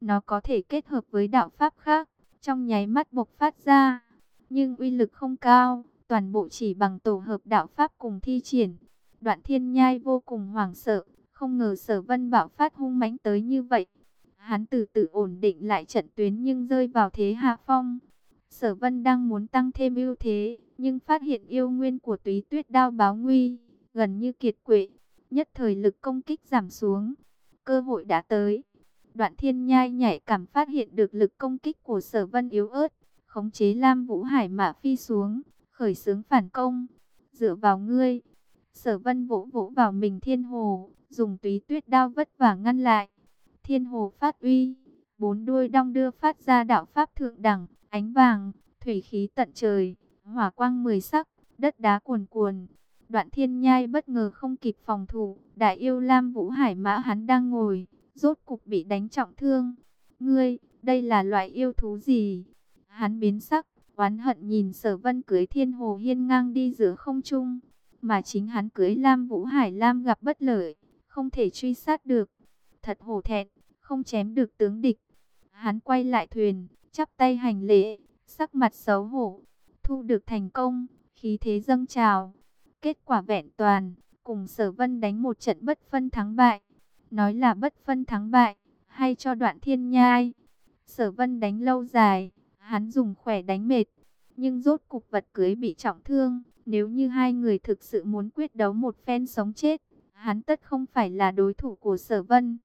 Nó có thể kết hợp với đạo pháp khác, trong nháy mắt bộc phát ra. Nhưng uy lực không cao, toàn bộ chỉ bằng tổ hợp đạo pháp cùng thi triển. Đoạn thiên nhai vô cùng hoảng sợ, không ngờ sở vân bạo phát hung mãnh tới như vậy. Hắn từ từ ổn định lại trận tuyến nhưng rơi vào thế hạ phong. Sở vân đang muốn tăng thêm ưu thế, nhưng phát hiện yêu nguyên của túy tuyết đao báo nguy, gần như kiệt quệ. Nhất thời lực công kích giảm xuống, cơ hội đã tới. Đoạn thiên nhai nhảy cảm phát hiện được lực công kích của sở vân yếu ớt, khống chế Lam Vũ Hải mã phi xuống, khởi xướng phản công. Dựa vào ngươi, sở vân vỗ vỗ vào mình thiên hồ, dùng túy tuyết đao vất vả ngăn lại. Thiên hồ phát uy, bốn đuôi đong đưa phát ra đạo pháp thượng đẳng, ánh vàng, thủy khí tận trời, hỏa quang mười sắc, đất đá cuồn cuồn. Đoạn thiên nhai bất ngờ không kịp phòng thủ, đại yêu Lam Vũ Hải mã hắn đang ngồi, rốt cục bị đánh trọng thương. Ngươi, đây là loại yêu thú gì? Hắn biến sắc, oán hận nhìn sở vân cưới thiên hồ hiên ngang đi giữa không trung. Mà chính hắn cưới Lam Vũ Hải Lam gặp bất lợi, không thể truy sát được. Thật hổ thẹn, không chém được tướng địch. Hắn quay lại thuyền, chắp tay hành lễ, sắc mặt xấu hổ. Thu được thành công, khí thế dâng trào. Kết quả vẹn toàn, cùng sở vân đánh một trận bất phân thắng bại. Nói là bất phân thắng bại, hay cho đoạn thiên nhai. Sở vân đánh lâu dài, hắn dùng khỏe đánh mệt. Nhưng rốt cục vật cưới bị trọng thương. Nếu như hai người thực sự muốn quyết đấu một phen sống chết, hắn tất không phải là đối thủ của sở vân.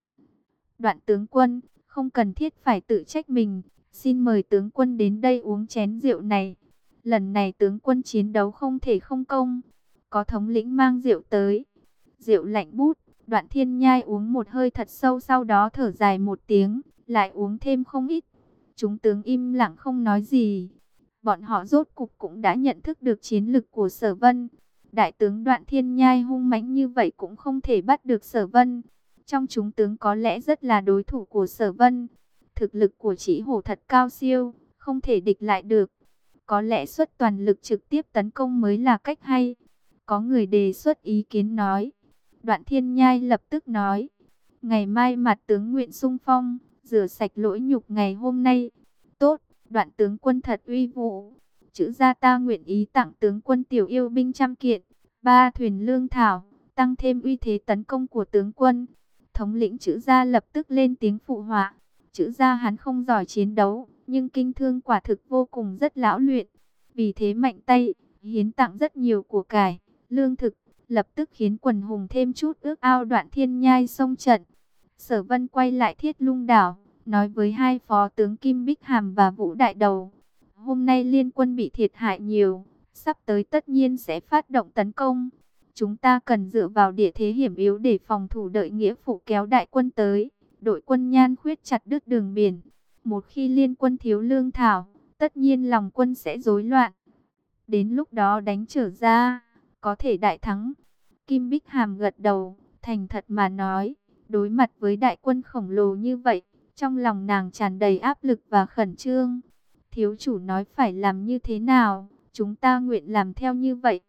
Đoạn tướng quân, không cần thiết phải tự trách mình. Xin mời tướng quân đến đây uống chén rượu này. Lần này tướng quân chiến đấu không thể không công. Có thống lĩnh mang rượu tới. Rượu lạnh bút, đoạn thiên nhai uống một hơi thật sâu sau đó thở dài một tiếng, lại uống thêm không ít. Chúng tướng im lặng không nói gì. Bọn họ rốt cục cũng đã nhận thức được chiến lực của sở vân. Đại tướng đoạn thiên nhai hung mãnh như vậy cũng không thể bắt được sở vân. Trong chúng tướng có lẽ rất là đối thủ của sở vân. Thực lực của chỉ hổ thật cao siêu, không thể địch lại được. Có lẽ xuất toàn lực trực tiếp tấn công mới là cách hay. Có người đề xuất ý kiến nói. Đoạn thiên nhai lập tức nói. Ngày mai mặt tướng nguyện sung phong, rửa sạch lỗi nhục ngày hôm nay. Tốt, đoạn tướng quân thật uy vũ. Chữ gia ta nguyện ý tặng tướng quân tiểu yêu binh trăm kiện, ba thuyền lương thảo, tăng thêm uy thế tấn công của tướng quân. Thống lĩnh chữ gia lập tức lên tiếng phụ họa. Chữ gia hắn không giỏi chiến đấu, nhưng kinh thương quả thực vô cùng rất lão luyện. Vì thế mạnh tay, hiến tặng rất nhiều của cải, lương thực, lập tức khiến quần hùng thêm chút ước ao đoạn thiên nhai sông trận. Sở vân quay lại thiết lung đảo, nói với hai phó tướng Kim Bích Hàm và Vũ Đại Đầu. Hôm nay liên quân bị thiệt hại nhiều, sắp tới tất nhiên sẽ phát động tấn công. Chúng ta cần dựa vào địa thế hiểm yếu để phòng thủ đợi nghĩa phụ kéo đại quân tới. Đội quân nhan khuyết chặt đứt đường biển. Một khi liên quân thiếu lương thảo, tất nhiên lòng quân sẽ rối loạn. Đến lúc đó đánh trở ra, có thể đại thắng. Kim Bích Hàm gật đầu, thành thật mà nói, đối mặt với đại quân khổng lồ như vậy, trong lòng nàng tràn đầy áp lực và khẩn trương. Thiếu chủ nói phải làm như thế nào, chúng ta nguyện làm theo như vậy.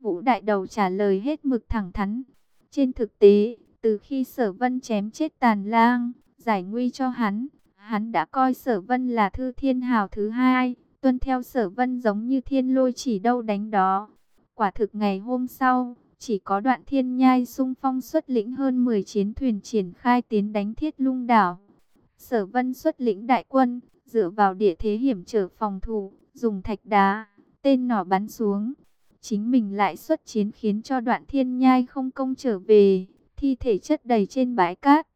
Vũ đại đầu trả lời hết mực thẳng thắn. Trên thực tế, từ khi sở vân chém chết tàn lang, giải nguy cho hắn, hắn đã coi sở vân là thư thiên hào thứ hai, tuân theo sở vân giống như thiên lôi chỉ đâu đánh đó. Quả thực ngày hôm sau, chỉ có đoạn thiên nhai sung phong xuất lĩnh hơn 10 chiến thuyền triển khai tiến đánh thiết lung đảo. Sở vân xuất lĩnh đại quân, dựa vào địa thế hiểm trở phòng thủ, dùng thạch đá, tên nỏ bắn xuống. Chính mình lại xuất chiến khiến cho đoạn thiên nhai không công trở về, thi thể chất đầy trên bãi cát.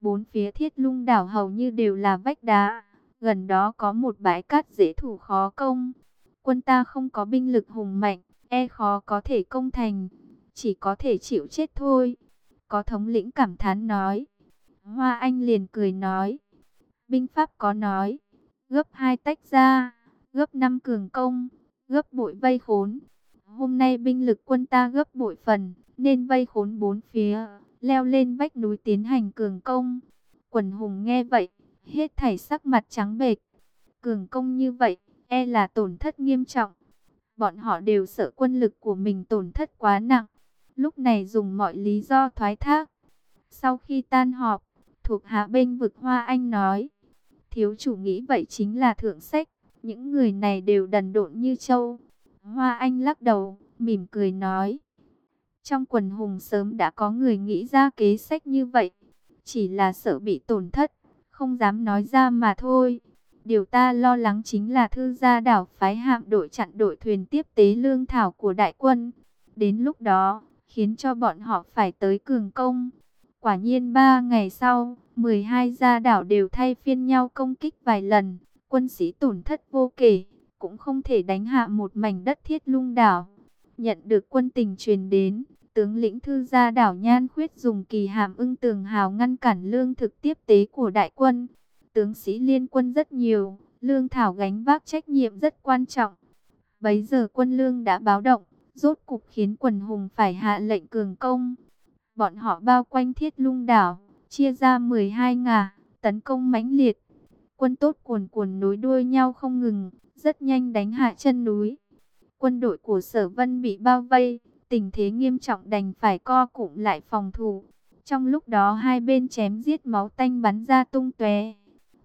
Bốn phía thiết lung đảo hầu như đều là vách đá, gần đó có một bãi cát dễ thủ khó công. Quân ta không có binh lực hùng mạnh, e khó có thể công thành, chỉ có thể chịu chết thôi. Có thống lĩnh cảm thán nói. Hoa Anh liền cười nói. Binh Pháp có nói, gấp hai tách ra, gấp năm cường công, gấp bội vây khốn. Hôm nay binh lực quân ta gấp bội phần, nên vây khốn bốn phía, leo lên vách núi tiến hành cường công. Quần hùng nghe vậy, hết thảy sắc mặt trắng bệch. Cường công như vậy, e là tổn thất nghiêm trọng. Bọn họ đều sợ quân lực của mình tổn thất quá nặng. Lúc này dùng mọi lý do thoái thác. Sau khi tan họp, thuộc hạ bênh vực Hoa Anh nói, Thiếu chủ nghĩ vậy chính là thượng sách, những người này đều đần độn như châu. Hoa Anh lắc đầu, mỉm cười nói. Trong quần hùng sớm đã có người nghĩ ra kế sách như vậy, chỉ là sợ bị tổn thất, không dám nói ra mà thôi. Điều ta lo lắng chính là thư gia đảo phái hạm đội chặn đội thuyền tiếp tế lương thảo của đại quân. Đến lúc đó, khiến cho bọn họ phải tới cường công. Quả nhiên ba ngày sau, 12 gia đảo đều thay phiên nhau công kích vài lần, quân sĩ tổn thất vô kể, cũng không thể đánh hạ một mảnh đất thiết lung đảo. Nhận được quân tình truyền đến, tướng lĩnh thư gia đảo Nhan Khuyết dùng kỳ hàm ưng tường hào ngăn cản lương thực tiếp tế của đại quân. Tướng sĩ liên quân rất nhiều, lương thảo gánh vác trách nhiệm rất quan trọng. Bấy giờ quân lương đã báo động, rốt cục khiến quần hùng phải hạ lệnh cường công. Bọn họ bao quanh thiết lung đảo, chia ra 12 ngả, tấn công mãnh liệt. Quân tốt cuồn cuồn nối đuôi nhau không ngừng, rất nhanh đánh hạ chân núi. Quân đội của sở vân bị bao vây, tình thế nghiêm trọng đành phải co cụm lại phòng thủ. Trong lúc đó hai bên chém giết máu tanh bắn ra tung tóe.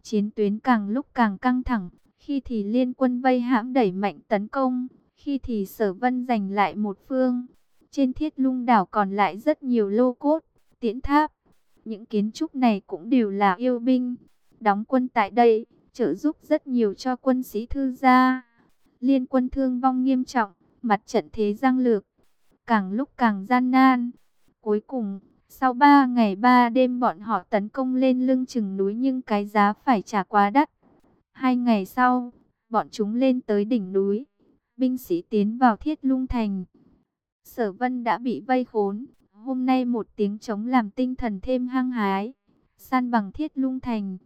Chiến tuyến càng lúc càng căng thẳng, khi thì liên quân vây hãm đẩy mạnh tấn công, khi thì sở vân giành lại một phương. Trên thiết lung đảo còn lại rất nhiều lô cốt, tiễn tháp. Những kiến trúc này cũng đều là yêu binh. Đóng quân tại đây, trợ giúp rất nhiều cho quân sĩ thư gia. Liên quân thương vong nghiêm trọng, mặt trận thế giang lược. Càng lúc càng gian nan. Cuối cùng, sau 3 ngày 3 đêm bọn họ tấn công lên lưng chừng núi nhưng cái giá phải trả quá đắt. Hai ngày sau, bọn chúng lên tới đỉnh núi. Binh sĩ tiến vào thiết lung thành. Sở vân đã bị vây khốn. Hôm nay một tiếng chống làm tinh thần thêm hăng hái. San bằng thiết lung thành.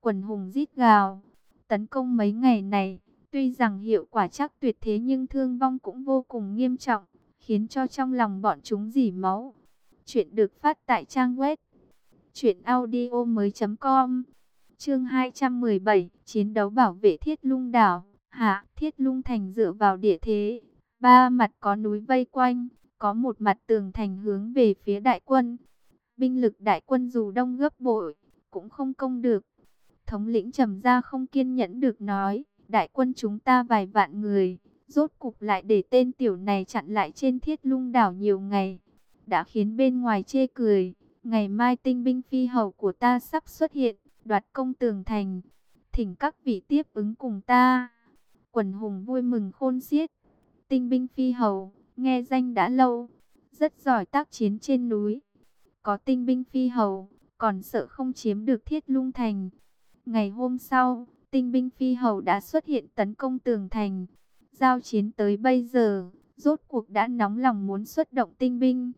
Quần hùng rít gào. Tấn công mấy ngày này. Tuy rằng hiệu quả chắc tuyệt thế nhưng thương vong cũng vô cùng nghiêm trọng. Khiến cho trong lòng bọn chúng dỉ máu. Chuyện được phát tại trang web. Chuyện audio mới com. Chương 217. Chiến đấu bảo vệ thiết lung đảo. Hạ, thiết lung thành dựa vào địa thế. Ba mặt có núi vây quanh có một mặt tường thành hướng về phía đại quân. Binh lực đại quân dù đông gấp bội, cũng không công được. Thống lĩnh trầm ra không kiên nhẫn được nói, đại quân chúng ta vài vạn người, rốt cục lại để tên tiểu này chặn lại trên thiết lung đảo nhiều ngày. Đã khiến bên ngoài chê cười, ngày mai tinh binh phi hầu của ta sắp xuất hiện, đoạt công tường thành. Thỉnh các vị tiếp ứng cùng ta. Quần hùng vui mừng khôn xiết. Tinh binh phi hầu, nghe danh đã lâu, rất giỏi tác chiến trên núi. Có tinh binh phi hầu, còn sợ không chiếm được thiết lung thành. Ngày hôm sau, tinh binh phi hầu đã xuất hiện tấn công tường thành. Giao chiến tới bây giờ, rốt cuộc đã nóng lòng muốn xuất động tinh binh.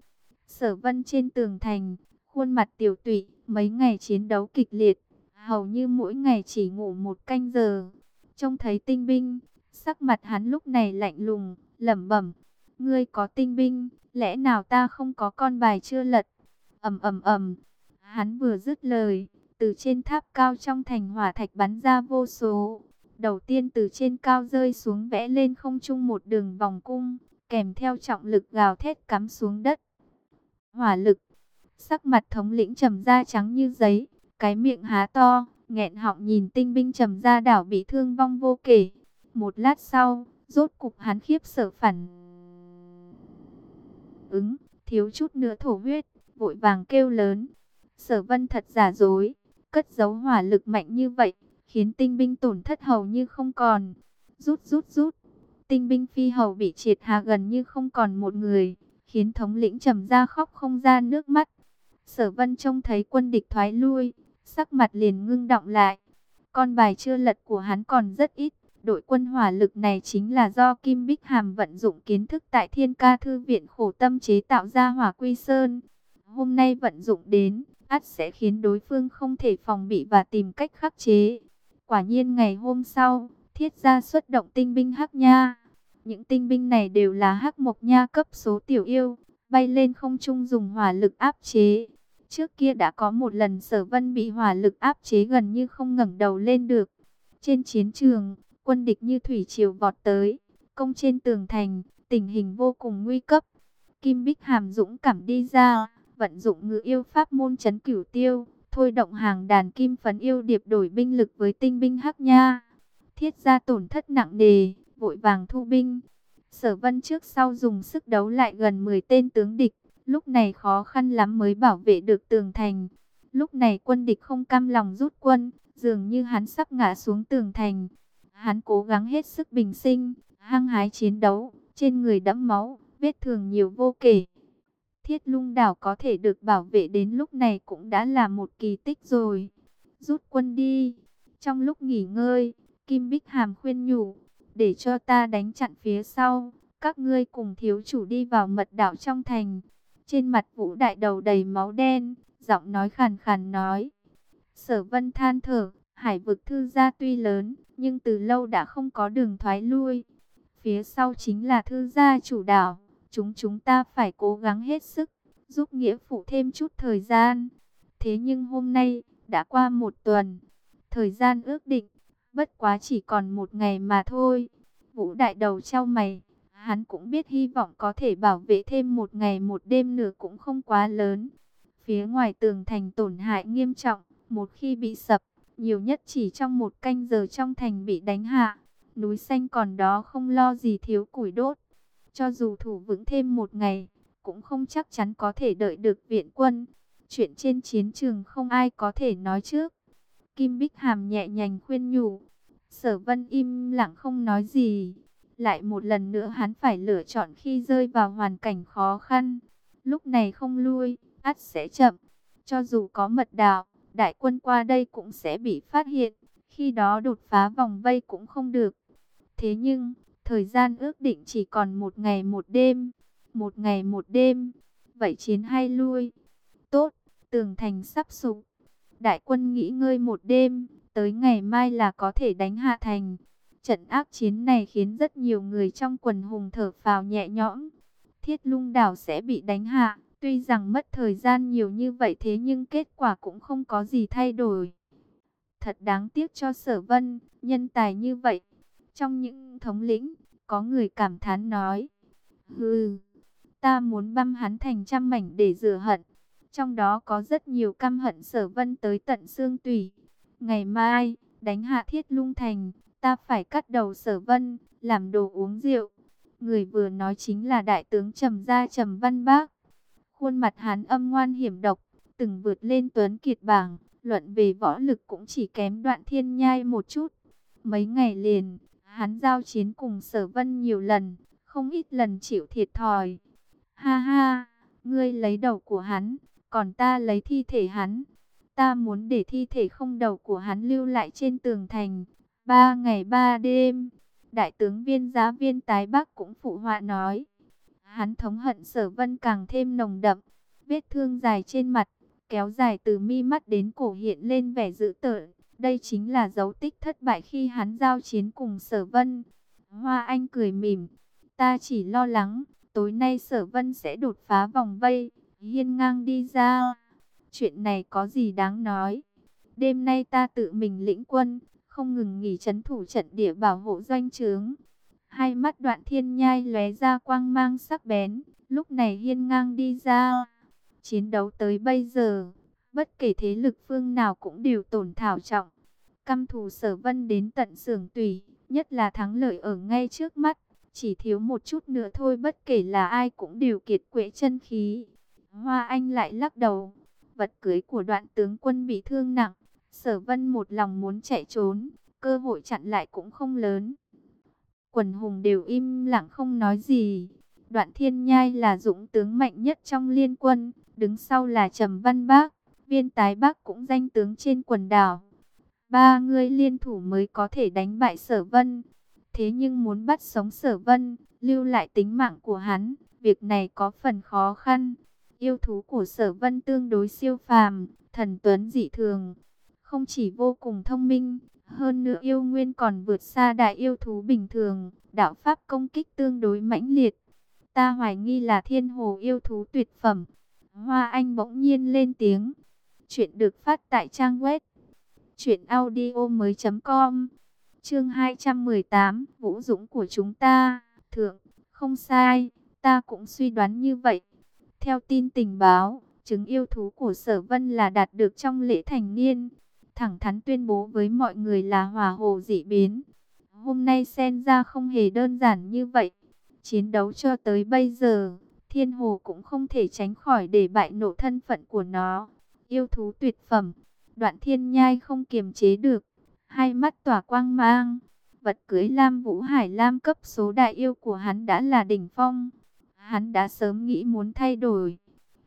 Sở vân trên tường thành, khuôn mặt tiểu tụy, mấy ngày chiến đấu kịch liệt, hầu như mỗi ngày chỉ ngủ một canh giờ. Trông thấy tinh binh, sắc mặt hắn lúc này lạnh lùng, lẩm bẩm, ngươi có tinh binh, lẽ nào ta không có con bài chưa lật? ầm ầm ầm. Hắn vừa dứt lời, từ trên tháp cao trong thành hỏa thạch bắn ra vô số. Đầu tiên từ trên cao rơi xuống vẽ lên không trung một đường vòng cung, kèm theo trọng lực gào thét cắm xuống đất. Hỏa lực, sắc mặt thống lĩnh trầm da trắng như giấy, cái miệng há to, nghẹn họng nhìn tinh binh trầm ra đảo bị thương vong vô kể. Một lát sau, rốt cục hắn khiếp sợ phản ứng, thiếu chút nữa thổ huyết, vội vàng kêu lớn. Sở vân thật giả dối, cất giấu hỏa lực mạnh như vậy, khiến tinh binh tổn thất hầu như không còn. Rút rút rút, tinh binh phi hầu bị triệt hạ gần như không còn một người, khiến thống lĩnh trầm ra khóc không ra nước mắt. Sở vân trông thấy quân địch thoái lui, sắc mặt liền ngưng động lại. Con bài chưa lật của hắn còn rất ít, Đội quân hỏa lực này chính là do Kim Bích Hàm vận dụng kiến thức tại Thiên Ca Thư Viện khổ tâm chế tạo ra hỏa quy sơn. Hôm nay vận dụng đến, ắt sẽ khiến đối phương không thể phòng bị và tìm cách khắc chế. Quả nhiên ngày hôm sau, thiết gia xuất động tinh binh Hắc Nha. Những tinh binh này đều là Hắc Mộc Nha cấp số tiểu yêu, bay lên không trung dùng hỏa lực áp chế. Trước kia đã có một lần sở vân bị hỏa lực áp chế gần như không ngẩng đầu lên được. Trên chiến trường, Quân địch như thủy triều vọt tới, công trên tường thành, tình hình vô cùng nguy cấp. Kim Bích Hàm dũng cảm đi ra, vận dụng ngự yêu pháp môn chấn cửu tiêu, thôi động hàng đàn kim phấn yêu điệp đổi binh lực với tinh binh Hắc Nha. Thiết gia tổn thất nặng nề, vội vàng thu binh. Sở Vân trước sau dùng sức đấu lại gần 10 tên tướng địch, lúc này khó khăn lắm mới bảo vệ được tường thành. Lúc này quân địch không cam lòng rút quân, dường như hắn sắp ngã xuống tường thành. Hắn cố gắng hết sức bình sinh, hăng hái chiến đấu, trên người đẫm máu, vết thương nhiều vô kể. Thiết lung đảo có thể được bảo vệ đến lúc này cũng đã là một kỳ tích rồi. Rút quân đi. Trong lúc nghỉ ngơi, Kim Bích Hàm khuyên nhủ, để cho ta đánh chặn phía sau. Các ngươi cùng thiếu chủ đi vào mật đảo trong thành. Trên mặt vũ đại đầu đầy máu đen, giọng nói khàn khàn nói. Sở vân than thở, hải vực thư gia tuy lớn, nhưng từ lâu đã không có đường thoái lui. Phía sau chính là thư gia chủ đảo, chúng chúng ta phải cố gắng hết sức, giúp nghĩa phụ thêm chút thời gian. Thế nhưng hôm nay, đã qua một tuần, thời gian ước định, bất quá chỉ còn một ngày mà thôi. Vũ đại đầu trao mày, hắn cũng biết hy vọng có thể bảo vệ thêm một ngày một đêm nữa cũng không quá lớn. Phía ngoài tường thành tổn hại nghiêm trọng, một khi bị sập, nhiều nhất chỉ trong một canh giờ trong thành bị đánh hạ. Núi xanh còn đó không lo gì thiếu củi đốt. Cho dù thủ vững thêm một ngày, cũng không chắc chắn có thể đợi được viện quân. Chuyện trên chiến trường không ai có thể nói trước. Kim Bích Hàm nhẹ nhàng khuyên nhủ. Sở vân im lặng không nói gì. Lại một lần nữa hắn phải lựa chọn khi rơi vào hoàn cảnh khó khăn. Lúc này không lui, ắt sẽ chậm. Cho dù có mật đạo, đại quân qua đây cũng sẽ bị phát hiện. Khi đó đột phá vòng vây cũng không được. Thế nhưng, thời gian ước định chỉ còn một ngày một đêm. Một ngày một đêm. Vậy chiến hay lui? Tốt, tường thành sắp sụp. Đại quân nghỉ ngơi một đêm, tới ngày mai là có thể đánh hạ thành. Trận ác chiến này khiến rất nhiều người trong quần hùng thở phào nhẹ nhõm. Thiết lung đảo sẽ bị đánh hạ. Tuy rằng mất thời gian nhiều như vậy thế nhưng kết quả cũng không có gì thay đổi. Thật đáng tiếc cho sở vân, nhân tài như vậy. Trong những thống lĩnh, có người cảm thán nói. Hừ, ta muốn băm hắn thành trăm mảnh để rửa hận. Trong đó có rất nhiều căm hận sở vân tới tận xương tủy. Ngày mai, đánh hạ thiết lung thành, ta phải cắt đầu sở vân, làm đồ uống rượu. Người vừa nói chính là đại tướng Trầm Gia Trầm Văn Bác. Khuôn mặt hắn âm ngoan hiểm độc, từng vượt lên tuấn kiệt bảng, luận về võ lực cũng chỉ kém đoạn thiên nhai một chút. Mấy ngày liền, hắn giao chiến cùng sở vân nhiều lần, không ít lần chịu thiệt thòi. Ha ha, ngươi lấy đầu của hắn, còn ta lấy thi thể hắn. Ta muốn để thi thể không đầu của hắn lưu lại trên tường thành. Ba ngày ba đêm, đại tướng viên giá viên tái bắc cũng phụ họa nói. Hắn thống hận sở vân càng thêm nồng đậm. Vết thương dài trên mặt, kéo dài từ mi mắt đến cổ hiện lên vẻ dữ tợn. Đây chính là dấu tích thất bại khi hắn giao chiến cùng sở vân. Hoa Anh cười mỉm. Ta chỉ lo lắng, tối nay sở vân sẽ đột phá vòng vây, hiên ngang đi ra. Chuyện này có gì đáng nói. Đêm nay ta tự mình lĩnh quân, không ngừng nghỉ chấn thủ trận địa bảo hộ doanh trướng. Hai mắt đoạn thiên nhai lóe ra quang mang sắc bén, lúc này hiên ngang đi ra. Chiến đấu tới bây giờ, bất kể thế lực phương nào cũng đều tổn thảo trọng. Căm thù sở vân đến tận sưởng tùy, nhất là thắng lợi ở ngay trước mắt. Chỉ thiếu một chút nữa thôi bất kể là ai cũng đều kiệt quệ chân khí. Hoa Anh lại lắc đầu. Vật cưới của đoạn tướng quân bị thương nặng. Sở vân một lòng muốn chạy trốn. Cơ hội chặn lại cũng không lớn. Quần hùng đều im lặng không nói gì. Đoạn thiên nhai là dũng tướng mạnh nhất trong liên quân. Đứng sau là Trầm Văn Bác. Viên tái bác cũng danh tướng trên quần đảo. Ba người liên thủ mới có thể đánh bại sở vân. Thế nhưng muốn bắt sống sở vân, lưu lại tính mạng của hắn, việc này có phần khó khăn. Yêu thú của sở vân tương đối siêu phàm, thần tuấn dị thường. Không chỉ vô cùng thông minh, hơn nữa yêu nguyên còn vượt xa đại yêu thú bình thường, đạo pháp công kích tương đối mãnh liệt. Ta hoài nghi là thiên hồ yêu thú tuyệt phẩm. Hoa Anh bỗng nhiên lên tiếng. Chuyện được phát tại trang web audio mới com Chương 218, Vũ Dũng của chúng ta, thượng, không sai, ta cũng suy đoán như vậy. Theo tin tình báo, chứng yêu thú của sở vân là đạt được trong lễ thành niên. Thẳng thắn tuyên bố với mọi người là hỏa hồ dị biến. Hôm nay sen ra không hề đơn giản như vậy. Chiến đấu cho tới bây giờ, thiên hồ cũng không thể tránh khỏi để bại nộ thân phận của nó. Yêu thú tuyệt phẩm, đoạn thiên nhai không kiềm chế được. Hai mắt tỏa quang mang. Vật cưới Lam Vũ Hải Lam cấp số đại yêu của hắn đã là đỉnh phong. Hắn đã sớm nghĩ muốn thay đổi.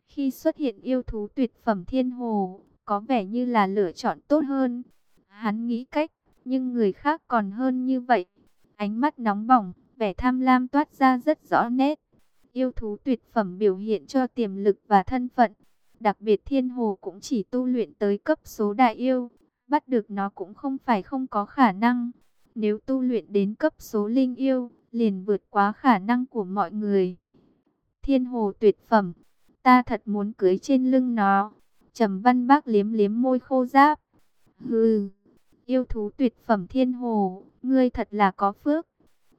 Khi xuất hiện yêu thú tuyệt phẩm thiên hồ, có vẻ như là lựa chọn tốt hơn. Hắn nghĩ cách, nhưng người khác còn hơn như vậy. Ánh mắt nóng bỏng, vẻ tham lam toát ra rất rõ nét. Yêu thú tuyệt phẩm biểu hiện cho tiềm lực và thân phận. Đặc biệt thiên hồ cũng chỉ tu luyện tới cấp số đại yêu. Bắt được nó cũng không phải không có khả năng. Nếu tu luyện đến cấp số linh yêu, liền vượt quá khả năng của mọi người. Thiên hồ tuyệt phẩm, ta thật muốn cưới trên lưng nó. Trầm văn bác liếm liếm môi khô giáp. Hừ, yêu thú tuyệt phẩm thiên hồ, ngươi thật là có phước.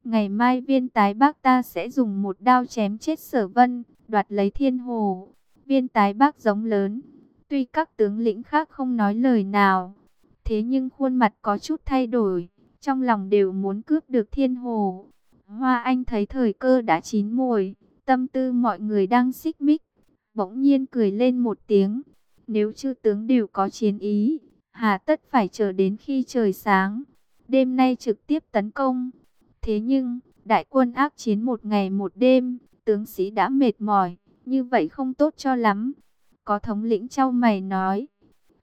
Ngày mai viên tái bác ta sẽ dùng một đao chém chết sở vân, đoạt lấy thiên hồ. Viên tái bác giống lớn, tuy các tướng lĩnh khác không nói lời nào, thế nhưng khuôn mặt có chút thay đổi, trong lòng đều muốn cướp được thiên hồ. Hoa Anh thấy thời cơ đã chín mùi, tâm tư mọi người đang xích mích, bỗng nhiên cười lên một tiếng. Nếu chư tướng đều có chiến ý, hà tất phải chờ đến khi trời sáng, đêm nay trực tiếp tấn công. Thế nhưng, đại quân ác chiến một ngày một đêm, tướng sĩ đã mệt mỏi, như vậy không tốt cho lắm. Có thống lĩnh trao mày nói,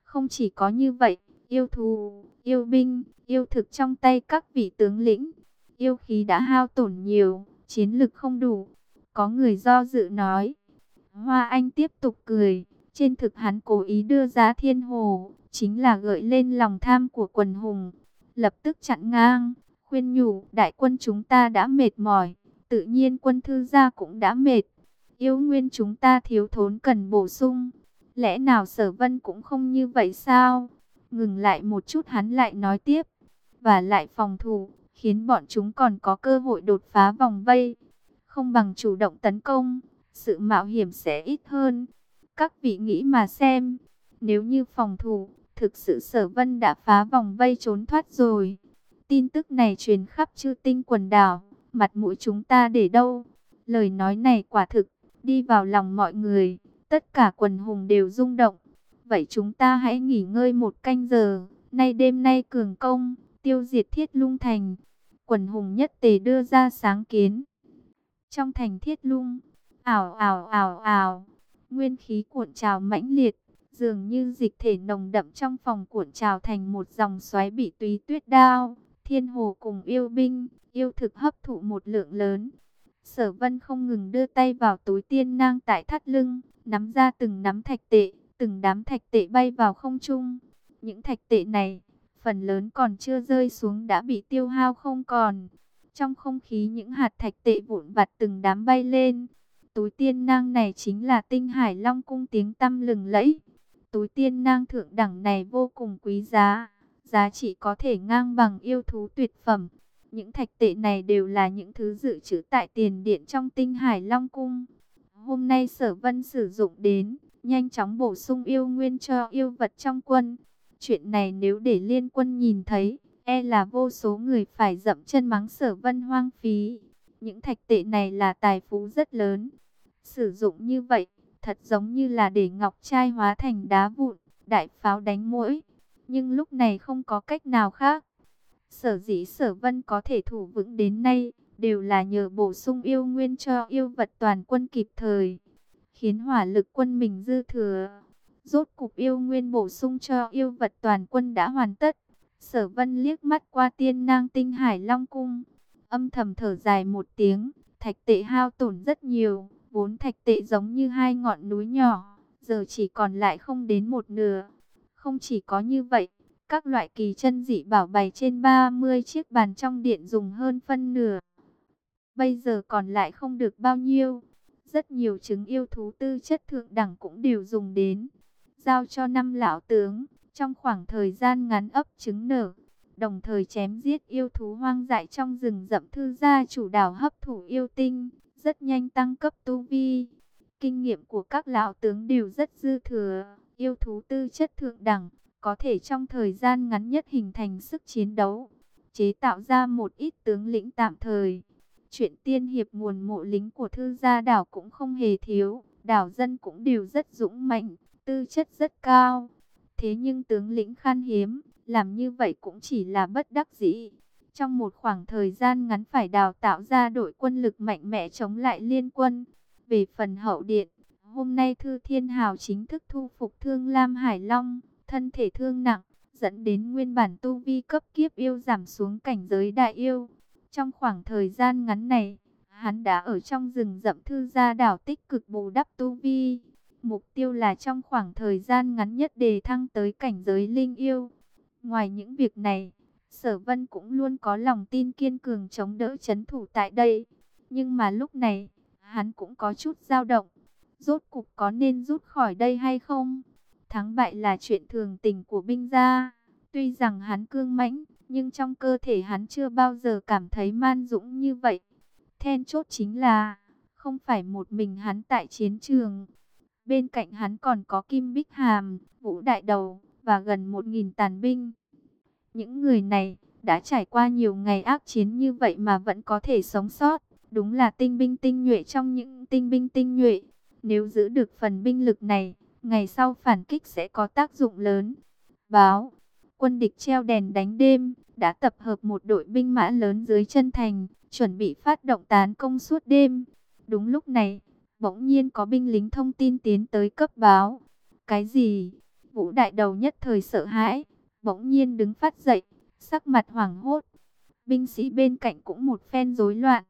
không chỉ có như vậy, yêu thù, yêu binh, yêu thực trong tay các vị tướng lĩnh, yêu khí đã hao tổn nhiều, chiến lực không đủ. Có người do dự nói, Hoa Anh tiếp tục cười, trên thực hắn cố ý đưa ra thiên hồ, chính là gợi lên lòng tham của quần hùng. Lập tức chặn ngang, khuyên nhủ, đại quân chúng ta đã mệt mỏi, tự nhiên quân thư gia cũng đã mệt. Yêu nguyên chúng ta thiếu thốn cần bổ sung. Lẽ nào sở vân cũng không như vậy sao? Ngừng lại một chút hắn lại nói tiếp. Và lại phòng thủ, khiến bọn chúng còn có cơ hội đột phá vòng vây. Không bằng chủ động tấn công, sự mạo hiểm sẽ ít hơn. Các vị nghĩ mà xem, nếu như phòng thủ, thực sự sở vân đã phá vòng vây trốn thoát rồi. Tin tức này truyền khắp chư tinh quần đảo, mặt mũi chúng ta để đâu? Lời nói này quả thực, đi vào lòng mọi người, tất cả quần hùng đều rung động. Vậy chúng ta hãy nghỉ ngơi một canh giờ, nay đêm nay cường công, tiêu diệt thiết lung thành. Quần hùng nhất tề đưa ra sáng kiến. Trong thành thiết lung, ảo ảo ảo ảo, nguyên khí cuộn trào mãnh liệt, dường như dịch thể nồng đậm trong phòng cuộn trào thành một dòng xoáy bị túy tuyết đao. Thiên hồ cùng yêu binh, yêu thực hấp thụ một lượng lớn. Sở vân không ngừng đưa tay vào túi tiên nang tại thắt lưng, nắm ra từng nắm thạch tệ, từng đám thạch tệ bay vào không trung. Những thạch tệ này, phần lớn còn chưa rơi xuống đã bị tiêu hao không còn. Trong không khí những hạt thạch tệ vụn vặt từng đám bay lên. Túi tiên nang này chính là tinh hải long cung tiếng tăm lừng lẫy. Túi tiên nang thượng đẳng này vô cùng quý giá, giá trị có thể ngang bằng yêu thú tuyệt phẩm. Những thạch tệ này đều là những thứ dự trữ tại tiền điện trong tinh hải long cung. Hôm nay sở vân sử dụng đến, nhanh chóng bổ sung yêu nguyên cho yêu vật trong quân. Chuyện này nếu để liên quân nhìn thấy, e là vô số người phải dậm chân mắng sở vân hoang phí. Những thạch tệ này là tài phú rất lớn. Sử dụng như vậy, thật giống như là để ngọc trai hóa thành đá vụn, đại pháo đánh mũi. Nhưng lúc này không có cách nào khác. Sở dĩ sở vân có thể thủ vững đến nay, đều là nhờ bổ sung yêu nguyên cho yêu vật toàn quân kịp thời, khiến hỏa lực quân mình dư thừa. Rốt cục yêu nguyên bổ sung cho yêu vật toàn quân đã hoàn tất. Sở vân liếc mắt qua tiên nang tinh hải long cung, âm thầm thở dài một tiếng, thạch tệ hao tổn rất nhiều, vốn thạch tệ giống như hai ngọn núi nhỏ, giờ chỉ còn lại không đến một nửa. Không chỉ có như vậy, các loại kỳ chân dị bảo bày trên 30 chiếc bàn trong điện dùng hơn phân nửa. Bây giờ còn lại không được bao nhiêu. Rất nhiều trứng yêu thú tư chất thượng đẳng cũng đều dùng đến. Giao cho năm lão tướng, trong khoảng thời gian ngắn ấp trứng nở. Đồng thời chém giết yêu thú hoang dại trong rừng rậm thư gia chủ đảo hấp thụ yêu tinh. Rất nhanh tăng cấp tu vi. Kinh nghiệm của các lão tướng đều rất dư thừa, yêu thú tư chất thượng đẳng, có thể trong thời gian ngắn nhất hình thành sức chiến đấu, chế tạo ra một ít tướng lĩnh tạm thời. Chuyện tiên hiệp nguồn mộ lính của thư gia đảo cũng không hề thiếu, đảo dân cũng đều rất dũng mạnh, tư chất rất cao. Thế nhưng tướng lĩnh khan hiếm, làm như vậy cũng chỉ là bất đắc dĩ. Trong một khoảng thời gian ngắn phải đào tạo ra đội quân lực mạnh mẽ chống lại liên quân. Về phần hậu điện, hôm nay Thư Thiên Hào chính thức thu phục Thương Lam Hải Long, thân thể thương nặng, dẫn đến nguyên bản tu vi cấp kiếp yêu giảm xuống cảnh giới đại yêu. Trong khoảng thời gian ngắn này, hắn đã ở trong rừng rậm thư gia đảo tích cực bù đắp tu vi. Mục tiêu là trong khoảng thời gian ngắn nhất đề thăng tới cảnh giới linh yêu. Ngoài những việc này, Sở Vân cũng luôn có lòng tin kiên cường chống đỡ chấn thủ tại đây. Nhưng mà lúc này, hắn cũng có chút dao động. Rốt cục có nên rút khỏi đây hay không? Thắng bại là chuyện thường tình của binh gia. Tuy rằng hắn cương mãnh, nhưng trong cơ thể hắn chưa bao giờ cảm thấy man dũng như vậy. Then chốt chính là, không phải một mình hắn tại chiến trường. Bên cạnh hắn còn có Kim Bích Hàm, Vũ Đại Đầu và gần một nghìn tàn binh. Những người này đã trải qua nhiều ngày ác chiến như vậy mà vẫn có thể sống sót. Đúng là tinh binh tinh nhuệ trong những tinh binh tinh nhuệ. Nếu giữ được phần binh lực này, ngày sau phản kích sẽ có tác dụng lớn. Báo, quân địch treo đèn đánh đêm, đã tập hợp một đội binh mã lớn dưới chân thành, chuẩn bị phát động tán công suốt đêm. Đúng lúc này, bỗng nhiên có binh lính thông tin tiến tới cấp báo. Cái gì? Vũ đại đầu nhất thời sợ hãi, bỗng nhiên đứng phát dậy, sắc mặt hoảng hốt. Binh sĩ bên cạnh cũng một phen rối loạn.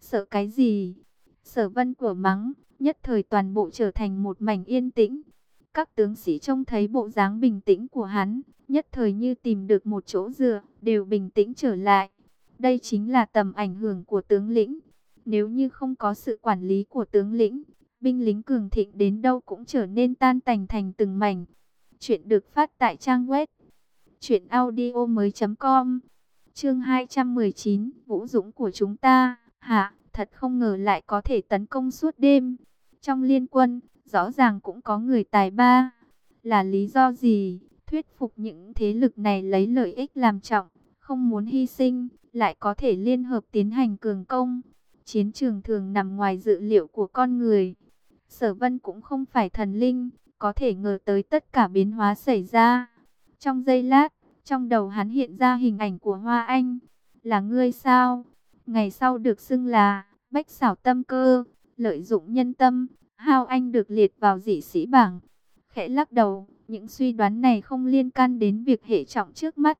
Sợ cái gì? Sở vân của mắng, nhất thời toàn bộ trở thành một mảnh yên tĩnh. Các tướng sĩ trông thấy bộ dáng bình tĩnh của hắn, nhất thời như tìm được một chỗ dựa, đều bình tĩnh trở lại. Đây chính là tầm ảnh hưởng của tướng lĩnh. Nếu như không có sự quản lý của tướng lĩnh, binh lính cường thịnh đến đâu cũng trở nên tan tành thành từng mảnh. Chuyện được phát tại trang web truyệnaudiomoi.com. Chương 219, Vũ dũng của chúng ta. Hạ, thật không ngờ lại có thể tấn công suốt đêm. Trong liên quân, rõ ràng cũng có người tài ba. Là lý do gì? Thuyết phục những thế lực này lấy lợi ích làm trọng, không muốn hy sinh, lại có thể liên hợp tiến hành cường công. Chiến trường thường nằm ngoài dự liệu của con người. Sở vân cũng không phải thần linh, có thể ngờ tới tất cả biến hóa xảy ra. Trong giây lát, trong đầu hắn hiện ra hình ảnh của Hoa Anh. Là ngươi sao? Ngày sau được xưng là Bách xảo tâm cơ, lợi dụng nhân tâm, Hao Anh được liệt vào dị sĩ bảng. Khẽ lắc đầu, những suy đoán này không liên can đến việc hệ trọng trước mắt.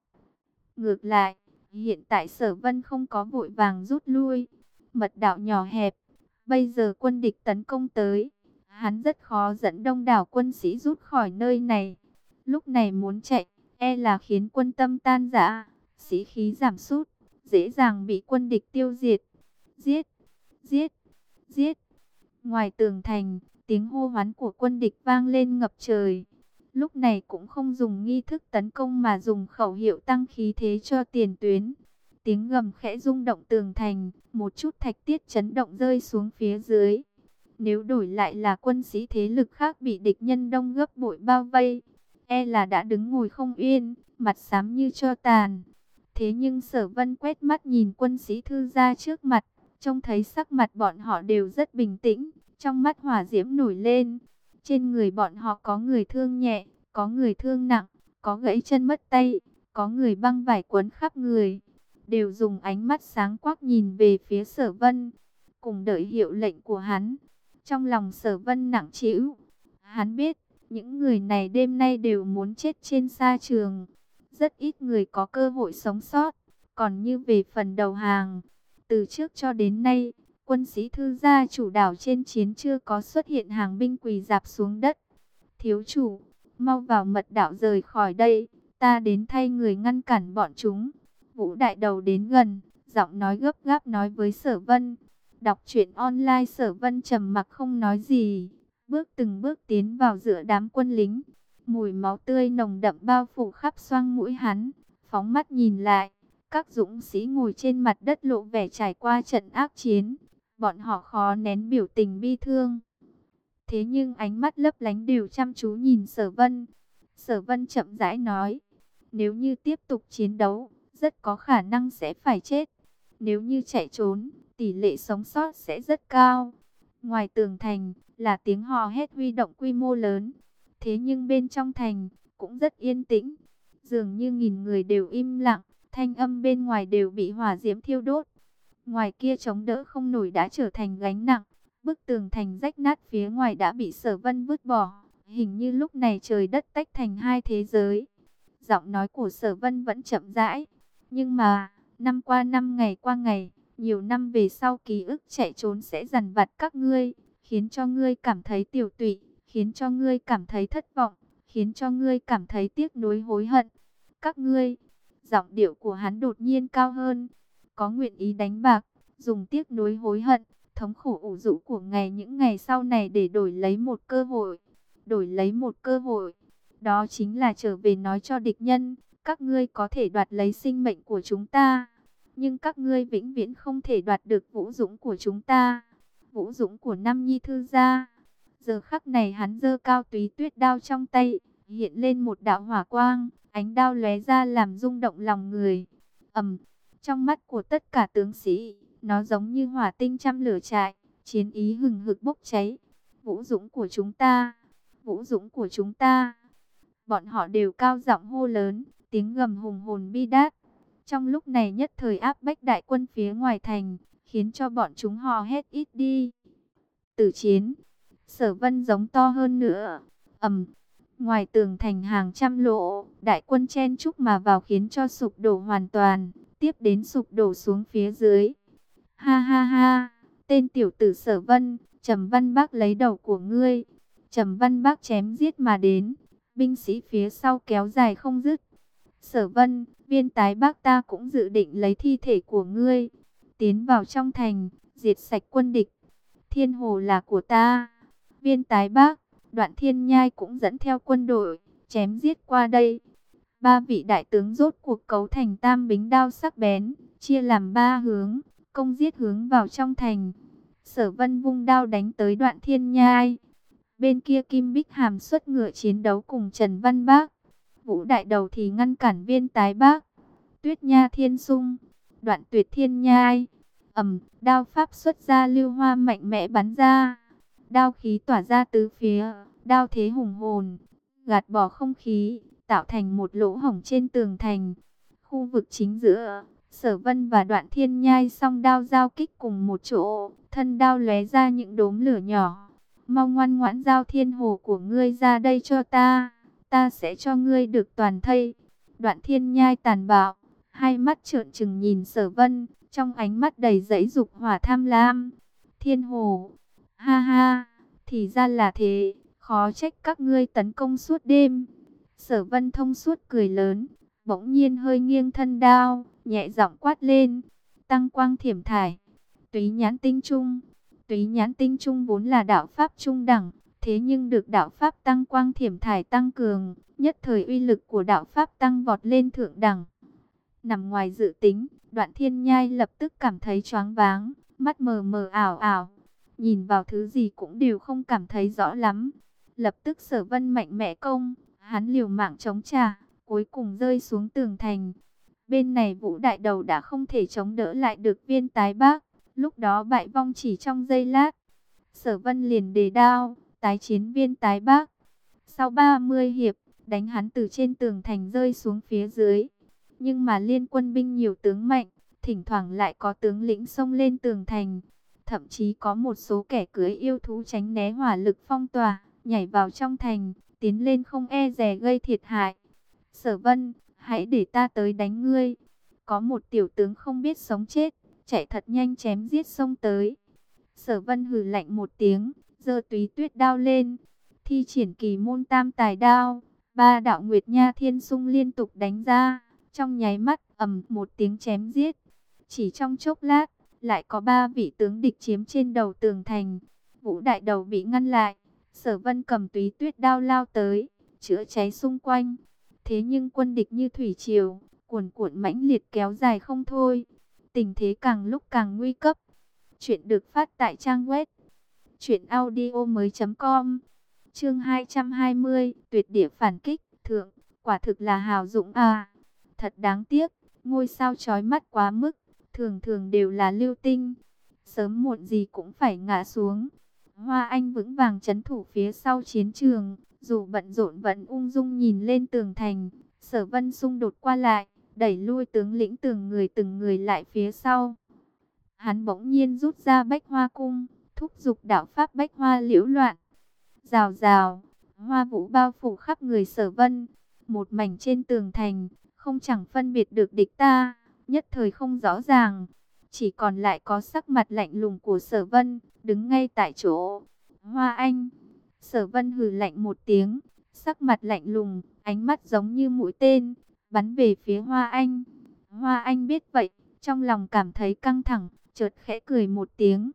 Ngược lại, hiện tại sở vân không có vội vàng rút lui. Mật đạo nhỏ hẹp, bây giờ quân địch tấn công tới. Hắn rất khó dẫn đông đảo quân sĩ rút khỏi nơi này. Lúc này muốn chạy, e là khiến quân tâm tan rã, sĩ khí giảm sút, dễ dàng bị quân địch tiêu diệt. Giết, giết, giết. Ngoài tường thành, tiếng hô hoán của quân địch vang lên ngập trời. Lúc này cũng không dùng nghi thức tấn công mà dùng khẩu hiệu tăng khí thế cho tiền tuyến. Tiếng gầm khẽ rung động tường thành, một chút thạch tiết chấn động rơi xuống phía dưới. Nếu đổi lại là quân sĩ thế lực khác bị địch nhân đông gấp bội bao vây, e là đã đứng ngồi không yên, mặt xám như cho tàn. Thế nhưng sở vân quét mắt nhìn quân sĩ thư ra trước mặt, trông thấy sắc mặt bọn họ đều rất bình tĩnh, trong mắt hỏa diễm nổi lên. Trên người bọn họ có người thương nhẹ, có người thương nặng, có gãy chân mất tay, có người băng vải quấn khắp người. Đều dùng ánh mắt sáng quắc nhìn về phía sở vân, cùng đợi hiệu lệnh của hắn. Trong lòng sở vân nặng trĩu, hắn biết, những người này đêm nay đều muốn chết trên sa trường. Rất ít người có cơ hội sống sót, còn như về phần đầu hàng. Từ trước cho đến nay, quân sĩ thư gia chủ đảo trên chiến chưa có xuất hiện hàng binh quỳ dạp xuống đất. Thiếu chủ, mau vào mật đạo rời khỏi đây, ta đến thay người ngăn cản bọn chúng. Vũ đại đầu đến gần, giọng nói gấp gáp nói với sở vân. Đọc truyện online sở vân trầm mặc không nói gì, bước từng bước tiến vào giữa đám quân lính. Mùi máu tươi nồng đậm bao phủ khắp xoang mũi hắn, phóng mắt nhìn lại, các dũng sĩ ngồi trên mặt đất lộ vẻ trải qua trận ác chiến, bọn họ khó nén biểu tình bi thương. Thế nhưng ánh mắt lấp lánh đều chăm chú nhìn sở vân. Sở vân chậm rãi nói, nếu như tiếp tục chiến đấu, rất có khả năng sẽ phải chết. Nếu như chạy trốn, tỷ lệ sống sót sẽ rất cao. Ngoài tường thành là tiếng hò hét huy động quy mô lớn. Thế nhưng bên trong thành cũng rất yên tĩnh. Dường như nghìn người đều im lặng, thanh âm bên ngoài đều bị hỏa diễm thiêu đốt. Ngoài kia chống đỡ không nổi đã trở thành gánh nặng. Bức tường thành rách nát phía ngoài đã bị sở vân vứt bỏ. Hình như lúc này trời đất tách thành hai thế giới. Giọng nói của sở vân vẫn chậm rãi. Nhưng mà, năm qua năm ngày qua ngày, nhiều năm về sau ký ức chạy trốn sẽ dằn vặt các ngươi, khiến cho ngươi cảm thấy tiểu tụy, khiến cho ngươi cảm thấy thất vọng, khiến cho ngươi cảm thấy tiếc nuối hối hận. Các ngươi, giọng điệu của hắn đột nhiên cao hơn, có nguyện ý đánh bạc, dùng tiếc nuối hối hận, thống khổ ủ rũ của ngày những ngày sau này để đổi lấy một cơ hội, đổi lấy một cơ hội. Đó chính là trở về nói cho địch nhân, các ngươi có thể đoạt lấy sinh mệnh của chúng ta, nhưng các ngươi vĩnh viễn không thể đoạt được vũ dũng của chúng ta. Vũ dũng của năm Nhi Thư gia. Giờ khắc này hắn dơ cao túy tuyết đao trong tay, hiện lên một đạo hỏa quang, ánh đao lóe ra làm rung động lòng người. ầm, trong mắt của tất cả tướng sĩ, nó giống như hỏa tinh trăm lửa trại, chiến ý hừng hực bốc cháy. Vũ dũng của chúng ta, vũ dũng của chúng ta. Bọn họ đều cao giọng hô lớn, tiếng gầm hùng hồn bi đát. Trong lúc này nhất thời áp bách đại quân phía ngoài thành, khiến cho bọn chúng hò hét ít đi. Tử chiến, sở vân giống to hơn nữa, ầm, ngoài tường thành hàng trăm lỗ, đại quân chen chúc mà vào khiến cho sụp đổ hoàn toàn, tiếp đến sụp đổ xuống phía dưới. Ha ha ha, tên tiểu tử sở vân, Trầm Văn Bác lấy đầu của ngươi. Trầm Văn Bác chém giết mà đến, binh sĩ phía sau kéo dài không dứt. Sở Vân, viên tái bác ta cũng dự định lấy thi thể của ngươi, tiến vào trong thành, diệt sạch quân địch. Thiên hồ là của ta. Viên tái bác, đoạn thiên nhai cũng dẫn theo quân đội, chém giết qua đây. Ba vị đại tướng rốt cuộc cấu thành tam bính đao sắc bén, chia làm ba hướng, công giết hướng vào trong thành. Sở vân vung đao đánh tới đoạn thiên nhai. Bên kia Kim Bích Hàm xuất ngựa chiến đấu cùng Trần Văn Bác. Vũ đại đầu thì ngăn cản viên tái bác. Tuyết nha thiên sung, đoạn tuyệt thiên nhai. ầm, đao pháp xuất ra lưu hoa mạnh mẽ bắn ra. Đao khí tỏa ra tứ phía, đao thế hùng hồn, gạt bỏ không khí, tạo thành một lỗ hổng trên tường thành. Khu vực chính giữa, sở vân và đoạn thiên nhai song đao giao kích cùng một chỗ, thân đao lóe ra những đốm lửa nhỏ. Mau ngoan ngoãn giao thiên hồ của ngươi ra đây cho ta ta sẽ cho ngươi được toàn thây. Đoạn thiên nhai tàn bạo, hai mắt trợn trừng nhìn sở vân, trong ánh mắt đầy dẫy dục hỏa tham lam. Thiên hồ, ha ha, thì ra là thế, khó trách các ngươi tấn công suốt đêm. Sở vân thông suốt cười lớn, bỗng nhiên hơi nghiêng thân đao, nhẹ giọng quát lên, tăng quang thiểm thải, túy nhãn tinh trung. Túy nhãn tinh trung vốn là đạo pháp trung đẳng, Thế nhưng được đạo Pháp tăng quang thiểm thải tăng cường, nhất thời uy lực của đạo Pháp tăng vọt lên thượng đẳng. Nằm ngoài dự tính, đoạn thiên nhai lập tức cảm thấy choáng váng, mắt mờ mờ ảo ảo. Nhìn vào thứ gì cũng đều không cảm thấy rõ lắm. Lập tức sở vân mạnh mẽ công, hắn liều mạng chống trả, cuối cùng rơi xuống tường thành. Bên này vũ đại đầu đã không thể chống đỡ lại được viên tái bác, lúc đó bại vong chỉ trong giây lát. Sở vân liền đề đao, tái chiến viên tái bác. Sau 30 hiệp, đánh hắn từ trên tường thành rơi xuống phía dưới. Nhưng mà liên quân binh nhiều tướng mạnh, thỉnh thoảng lại có tướng lĩnh xông lên tường thành. Thậm chí có một số kẻ cưới yêu thú tránh né hỏa lực phong tỏa, nhảy vào trong thành, tiến lên không e rè gây thiệt hại. Sở vân, hãy để ta tới đánh ngươi. Có một tiểu tướng không biết sống chết, chạy thật nhanh chém giết xông tới. Sở vân hừ lạnh một tiếng, giơ túy tuyết đao lên, thi triển kỳ môn tam tài đao, ba đạo nguyệt nha thiên sung liên tục đánh ra, trong nháy mắt ầm một tiếng chém giết. Chỉ trong chốc lát, lại có ba vị tướng địch chiếm trên đầu tường thành, vũ đại đầu bị ngăn lại, sở vân cầm túy tuyết đao lao tới, chữa cháy xung quanh. Thế nhưng quân địch như thủy triều, cuồn cuộn mãnh liệt kéo dài không thôi. Tình thế càng lúc càng nguy cấp. Chuyện được phát tại trang web Chuyện audio mới com. Chương 220 Tuyệt địa phản kích, Thượng, Quả thực là hào dũng à. Thật đáng tiếc, Ngôi sao chói mắt quá mức, Thường thường đều là lưu tinh. Sớm muộn gì cũng phải ngã xuống. Hoa Anh vững vàng chấn thủ phía sau chiến trường, Dù bận rộn vẫn ung dung nhìn lên tường thành. Sở vân xung đột qua lại, Đẩy lui tướng lĩnh từng người từng người lại phía sau. Hắn bỗng nhiên rút ra bách hoa cung thúc giục đạo pháp bách hoa liễu loạn. Rào rào, hoa vũ bao phủ khắp người sở vân, một mảnh trên tường thành, không chẳng phân biệt được địch ta, nhất thời không rõ ràng. Chỉ còn lại có sắc mặt lạnh lùng của sở vân, đứng ngay tại chỗ. Hoa anh, sở vân hừ lạnh một tiếng, sắc mặt lạnh lùng, ánh mắt giống như mũi tên, bắn về phía hoa anh. Hoa anh biết vậy, trong lòng cảm thấy căng thẳng, chợt khẽ cười một tiếng,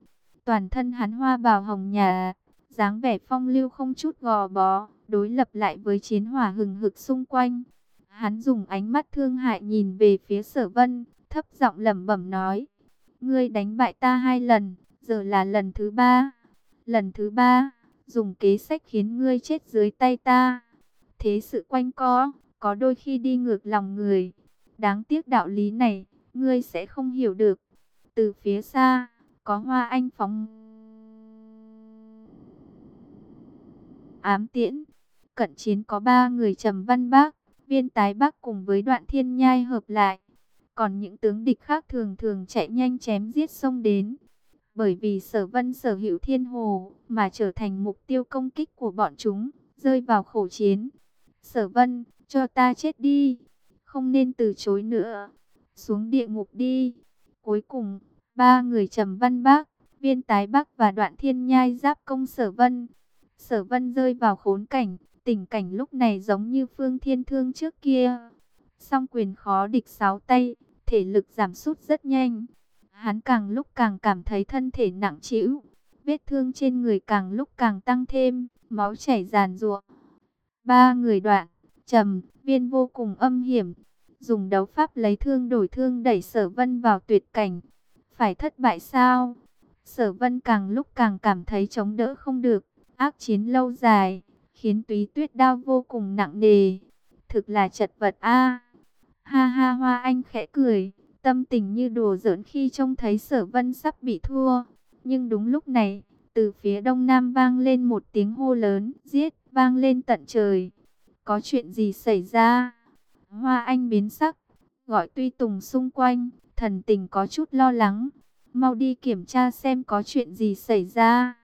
Toàn thân hắn hoa bào hồng nhà, dáng vẻ phong lưu không chút gò bó, đối lập lại với chiến hỏa hừng hực xung quanh. Hắn dùng ánh mắt thương hại nhìn về phía sở vân, thấp giọng lẩm bẩm nói. Ngươi đánh bại ta hai lần, giờ là lần thứ ba. Lần thứ ba, dùng kế sách khiến ngươi chết dưới tay ta. Thế sự quanh co, có đôi khi đi ngược lòng người. Đáng tiếc đạo lý này, ngươi sẽ không hiểu được. Từ phía xa có hoa anh phóng. Ám tiễn, cận chiến có ba người trầm văn bác, viên tái bác cùng với đoạn thiên nhai hợp lại. Còn những tướng địch khác thường thường chạy nhanh chém giết xông đến. Bởi vì sở vân sở hữu thiên hồ mà trở thành mục tiêu công kích của bọn chúng, rơi vào khổ chiến. Sở vân, cho ta chết đi, không nên từ chối nữa, xuống địa ngục đi. Cuối cùng, Ba người trầm văn bác, viên tái bắc và đoạn thiên nhai giáp công sở vân. Sở vân rơi vào khốn cảnh, tình cảnh lúc này giống như phương thiên thương trước kia. Song quyền khó địch sáu tay, thể lực giảm sút rất nhanh. Hắn càng lúc càng cảm thấy thân thể nặng trĩu, vết thương trên người càng lúc càng tăng thêm, máu chảy ràn rụa. Ba người đoạn, trầm, viên vô cùng âm hiểm, dùng đấu pháp lấy thương đổi thương đẩy sở vân vào tuyệt cảnh phải thất bại sao? Sở vân càng lúc càng cảm thấy chống đỡ không được, ác chiến lâu dài, khiến túy tuyết đau vô cùng nặng nề. Thực là chật vật a. Ha ha hoa anh khẽ cười, tâm tình như đùa giỡn khi trông thấy sở vân sắp bị thua. Nhưng đúng lúc này, từ phía đông nam vang lên một tiếng hô lớn, giết, vang lên tận trời. Có chuyện gì xảy ra? Hoa anh biến sắc, gọi tuy tùng xung quanh, thần tình có chút lo lắng. Mau đi kiểm tra xem có chuyện gì xảy ra.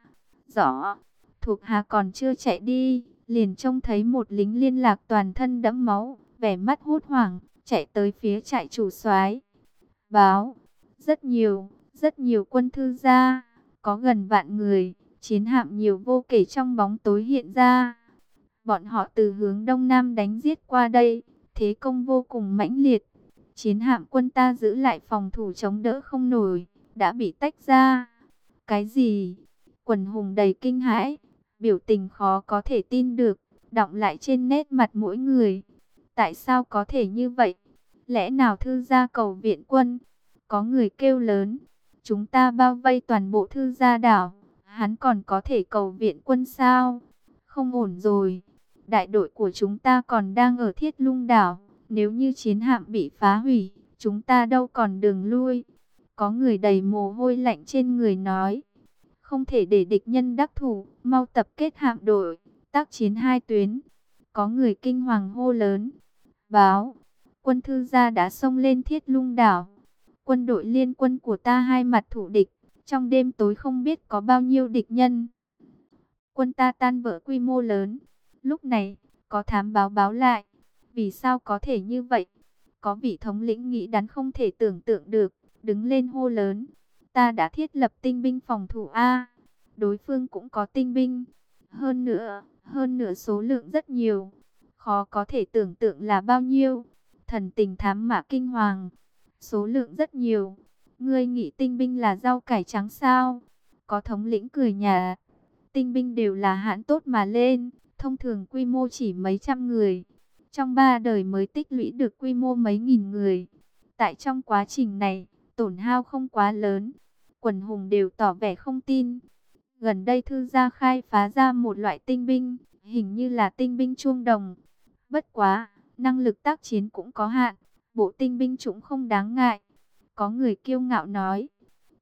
Rõ, thuộc hạ còn chưa chạy đi, liền trông thấy một lính liên lạc toàn thân đẫm máu, vẻ mắt hốt hoảng, chạy tới phía trại chủ soái. Báo, rất nhiều, rất nhiều quân thư gia, có gần vạn người, chiến hạm nhiều vô kể trong bóng tối hiện ra. Bọn họ từ hướng đông nam đánh giết qua đây, thế công vô cùng mãnh liệt. Chiến hạm quân ta giữ lại phòng thủ chống đỡ không nổi, đã bị tách ra. Cái gì? Quần hùng đầy kinh hãi, biểu tình khó có thể tin được, đọng lại trên nét mặt mỗi người. Tại sao có thể như vậy? Lẽ nào thư gia cầu viện quân? Có người kêu lớn, chúng ta bao vây toàn bộ thư gia đảo, hắn còn có thể cầu viện quân sao? Không ổn rồi, đại đội của chúng ta còn đang ở thiết lung đảo nếu như chiến hạm bị phá hủy, chúng ta đâu còn đường lui. Có người đầy mồ hôi lạnh trên người nói. Không thể để địch nhân đắc thủ, mau tập kết hạm đội, tác chiến hai tuyến. Có người kinh hoàng hô lớn. Báo, quân thư gia đã xông lên thiết lung đảo. Quân đội liên quân của ta hai mặt thủ địch, trong đêm tối không biết có bao nhiêu địch nhân. Quân ta tan vỡ quy mô lớn. Lúc này, có thám báo báo lại, vì sao có thể như vậy? Có vị thống lĩnh nghĩ đắn không thể tưởng tượng được, đứng lên hô lớn. Ta đã thiết lập tinh binh phòng thủ A. Đối phương cũng có tinh binh. Hơn nữa, hơn nữa số lượng rất nhiều. Khó có thể tưởng tượng là bao nhiêu. Thần tình thám mã kinh hoàng. Số lượng rất nhiều. Ngươi nghĩ tinh binh là rau cải trắng sao? Có thống lĩnh cười nhà. Tinh binh đều là hãn tốt mà lên. Thông thường quy mô chỉ mấy trăm người trong ba đời mới tích lũy được quy mô mấy nghìn người. Tại trong quá trình này, tổn hao không quá lớn. Quần hùng đều tỏ vẻ không tin. Gần đây thư gia khai phá ra một loại tinh binh, hình như là tinh binh chuông đồng. Bất quá, năng lực tác chiến cũng có hạn, bộ tinh binh chúng không đáng ngại. Có người kiêu ngạo nói,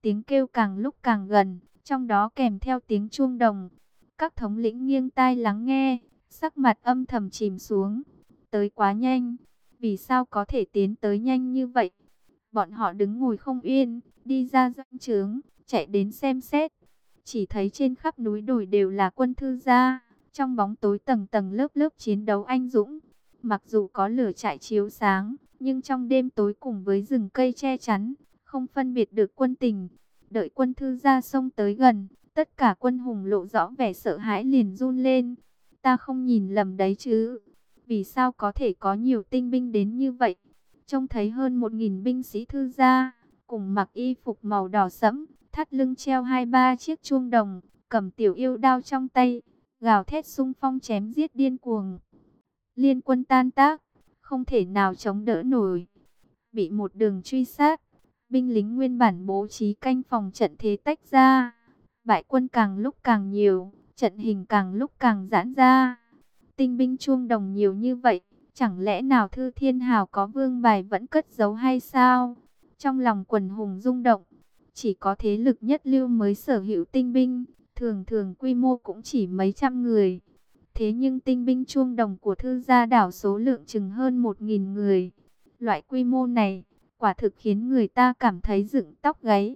tiếng kêu càng lúc càng gần, trong đó kèm theo tiếng chuông đồng. Các thống lĩnh nghiêng tai lắng nghe, sắc mặt âm thầm chìm xuống. Tới quá nhanh, vì sao có thể tiến tới nhanh như vậy? Bọn họ đứng ngồi không yên, đi ra doanh trướng, chạy đến xem xét. Chỉ thấy trên khắp núi đồi đều là quân thư gia, trong bóng tối tầng tầng lớp lớp chiến đấu anh dũng. Mặc dù có lửa trại chiếu sáng, nhưng trong đêm tối cùng với rừng cây che chắn, không phân biệt được quân tình. Đợi quân thư gia xông tới gần, tất cả quân hùng lộ rõ vẻ sợ hãi liền run lên. Ta không nhìn lầm đấy chứ. Vì sao có thể có nhiều tinh binh đến như vậy? Trông thấy hơn một nghìn binh sĩ thư gia, cùng mặc y phục màu đỏ sẫm, thắt lưng treo hai ba chiếc chuông đồng, cầm tiểu yêu đao trong tay, gào thét sung phong chém giết điên cuồng. Liên quân tan tác, không thể nào chống đỡ nổi. Bị một đường truy sát, binh lính nguyên bản bố trí canh phòng trận thế tách ra. Bại quân càng lúc càng nhiều, trận hình càng lúc càng giãn ra. Tinh binh chuông đồng nhiều như vậy, chẳng lẽ nào Thư Thiên Hào có vương bài vẫn cất giấu hay sao? Trong lòng quần hùng rung động, chỉ có thế lực nhất lưu mới sở hữu tinh binh, thường thường quy mô cũng chỉ mấy trăm người. Thế nhưng tinh binh chuông đồng của thư gia đảo số lượng chừng hơn một nghìn người. Loại quy mô này, quả thực khiến người ta cảm thấy dựng tóc gáy.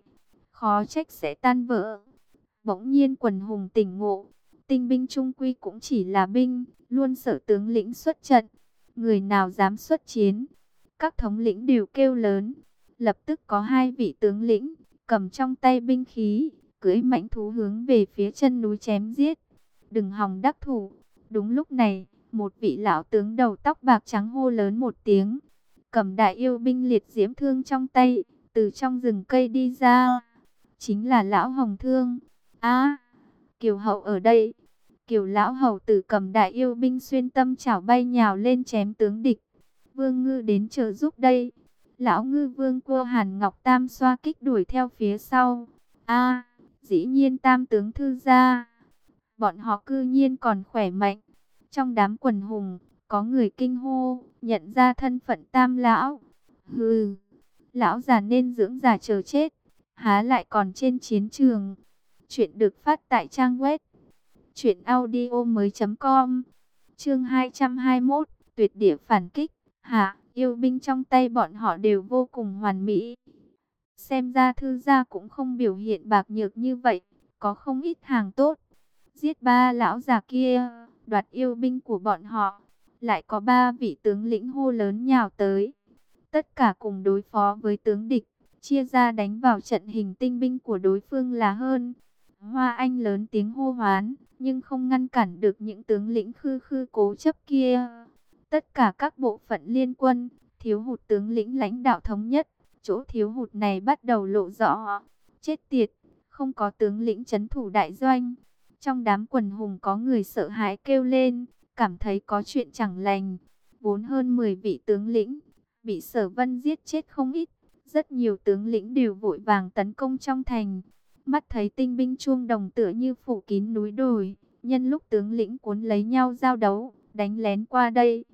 Khó trách sẽ tan vỡ. Bỗng nhiên quần hùng tỉnh ngộ. Tinh binh trung quy cũng chỉ là binh, luôn sợ tướng lĩnh xuất trận. Người nào dám xuất chiến? Các thống lĩnh đều kêu lớn. Lập tức có hai vị tướng lĩnh, cầm trong tay binh khí, cưỡi mãnh thú hướng về phía chân núi chém giết. Đừng hòng đắc thủ. Đúng lúc này, một vị lão tướng đầu tóc bạc trắng hô lớn một tiếng, cầm đại yêu binh liệt diễm thương trong tay, từ trong rừng cây đi ra. Chính là lão Hồng Thương. a Kiều Hậu ở đây. Kiều lão hầu tử cầm đại yêu binh xuyên tâm chảo bay nhào lên chém tướng địch. Vương Ngư đến trợ giúp đây. Lão Ngư Vương cua Hàn Ngọc Tam xoa kích đuổi theo phía sau. a dĩ nhiên Tam tướng thư gia bọn họ cư nhiên còn khỏe mạnh. Trong đám quần hùng, có người kinh hô, nhận ra thân phận tam lão. Hừ, lão già nên dưỡng già chờ chết, há lại còn trên chiến trường. Chuyện được phát tại trang web truyệnaudiomoi.com. Chương 221, tuyệt địa phản kích. Hạ, yêu binh trong tay bọn họ đều vô cùng hoàn mỹ. Xem ra thư gia cũng không biểu hiện bạc nhược như vậy, có không ít hàng tốt giết ba lão già kia, đoạt yêu binh của bọn họ. Lại có ba vị tướng lĩnh hô lớn nhào tới. Tất cả cùng đối phó với tướng địch, chia ra đánh vào trận hình tinh binh của đối phương là hơn. Hoa Anh lớn tiếng hô hoán, nhưng không ngăn cản được những tướng lĩnh khư khư cố chấp kia. Tất cả các bộ phận liên quân, thiếu hụt tướng lĩnh lãnh đạo thống nhất, chỗ thiếu hụt này bắt đầu lộ rõ. Chết tiệt, không có tướng lĩnh chấn thủ đại doanh, trong đám quần hùng có người sợ hãi kêu lên, cảm thấy có chuyện chẳng lành. Vốn hơn 10 vị tướng lĩnh, bị sở vân giết chết không ít. Rất nhiều tướng lĩnh đều vội vàng tấn công trong thành. Mắt thấy tinh binh chuông đồng tựa như phủ kín núi đồi. Nhân lúc tướng lĩnh cuốn lấy nhau giao đấu, đánh lén qua đây.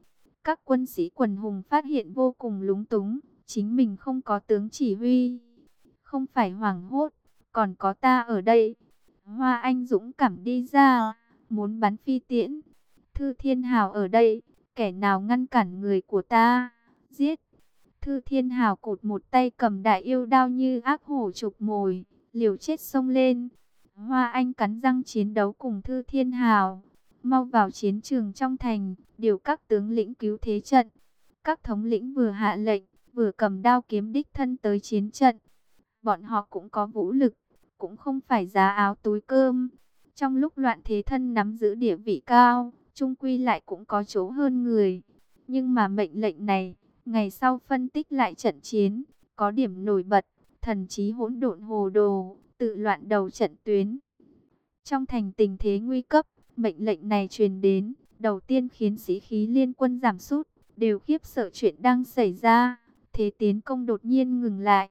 Các quân sĩ quần hùng phát hiện vô cùng lúng túng. Chính mình không có tướng chỉ huy. Không phải hoảng hốt, còn có ta ở đây. Hoa Anh dũng cảm đi ra, muốn bắn phi tiễn. Thư Thiên Hào ở đây, kẻ nào ngăn cản người của ta, giết. Thư Thiên Hào cụt một tay cầm đại yêu đao như ác hổ trục mồi, liều chết xông lên. Hoa Anh cắn răng chiến đấu cùng Thư Thiên Hào, mau vào chiến trường trong thành, điều các tướng lĩnh cứu thế trận. Các thống lĩnh vừa hạ lệnh, vừa cầm đao kiếm đích thân tới chiến trận. Bọn họ cũng có vũ lực, cũng không phải giá áo túi cơm. Trong lúc loạn thế thân nắm giữ địa vị cao, trung quy lại cũng có chỗ hơn người. Nhưng mà mệnh lệnh này, ngày sau phân tích lại trận chiến, có điểm nổi bật, thần trí hỗn độn hồ đồ, tự loạn đầu trận tuyến. Trong thành tình thế nguy cấp, mệnh lệnh này truyền đến, đầu tiên khiến sĩ khí liên quân giảm sút, đều khiếp sợ chuyện đang xảy ra, thế tiến công đột nhiên ngừng lại.